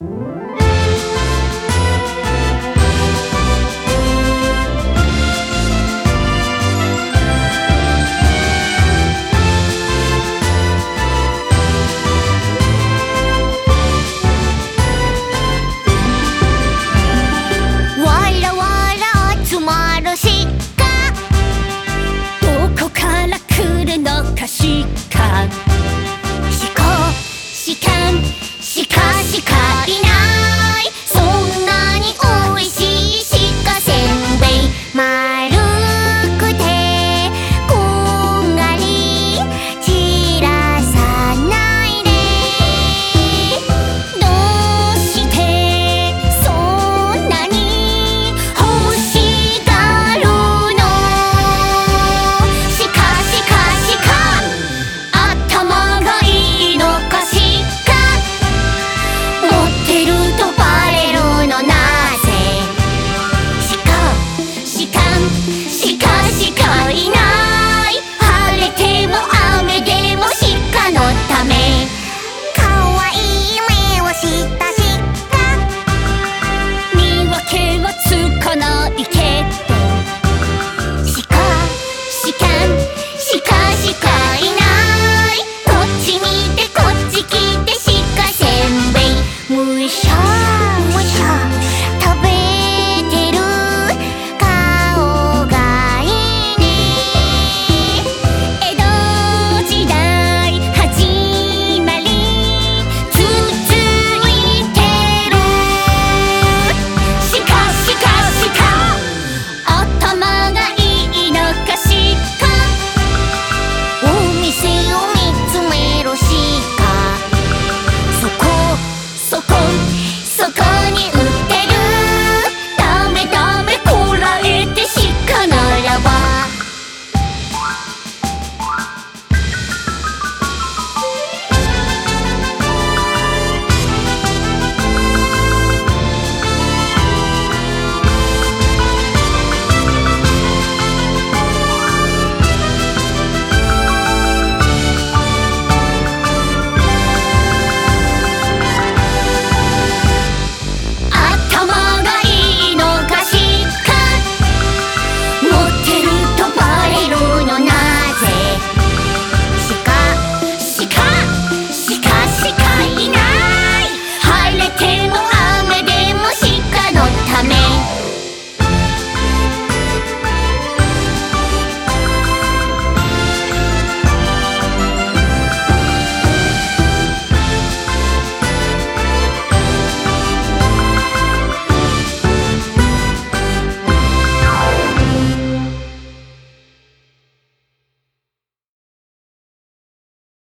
you